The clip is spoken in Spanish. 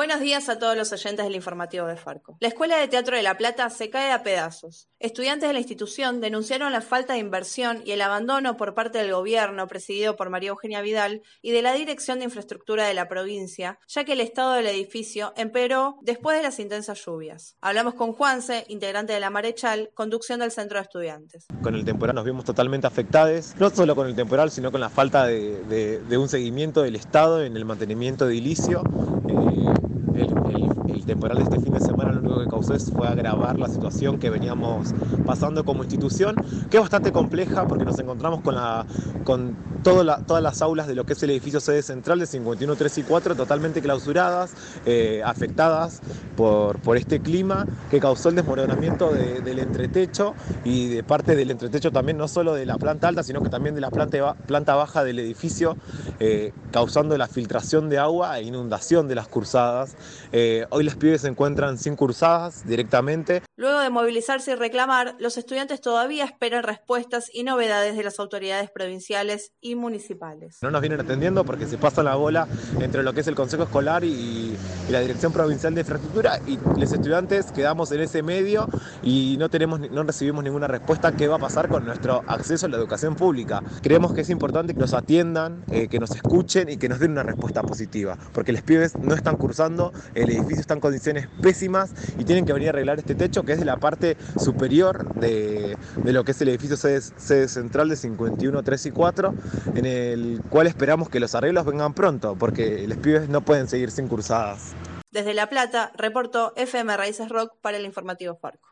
Buenos días a todos los oyentes del informativo de Farco. La Escuela de Teatro de La Plata se cae a pedazos. Estudiantes de la institución denunciaron la falta de inversión y el abandono por parte del gobierno, presidido por María Eugenia Vidal, y de la Dirección de Infraestructura de la provincia, ya que el estado del edificio empeoró después de las intensas lluvias. Hablamos con Juanse, integrante de la Marechal, conducción del Centro de Estudiantes. Con el temporal nos vimos totalmente afectados, no solo con el temporal, sino con la falta de, un seguimiento del Estado en el mantenimiento edilicio. Eh, el, temporal de este fin de semana lo que causó fue agravar la situación que veníamos pasando como institución, que es bastante compleja porque nos encontramos con, la, con todas las aulas de lo que es el edificio sede central de 51, 3 y 4 totalmente clausuradas, eh, afectadas por, por este clima que causó el desmoronamiento del entretecho y de parte del entretecho también no solo de la planta alta, sino que también de la planta, planta baja del edificio, eh, causando la filtración de agua e inundación de las cursadas. Eh, hoy los pibes se encuentran sin cursadas directamente. Luego de movilizarse y reclamar, los estudiantes todavía esperan respuestas y novedades de las autoridades provinciales y municipales. No nos vienen atendiendo porque se pasa la bola entre lo que es el Consejo Escolar y, la Dirección Provincial de Infraestructura y los estudiantes quedamos en ese medio y no, tenemos, no recibimos ninguna respuesta qué va a pasar con nuestro acceso a la educación pública. Creemos que es importante que nos atiendan, eh, que nos escuchen y que nos den una respuesta positiva, porque los pibes no están cursando, el edificio está en condiciones pésimas y tienen que venir a arreglar este techo es de la parte superior de, lo que es el edificio sede, sede central de 51, 3 y 4 en el cual esperamos que los arreglos vengan pronto, porque los pibes no pueden seguir sin cursadas. Desde La Plata, reportó FM Raíces Rock para el informativo Farco.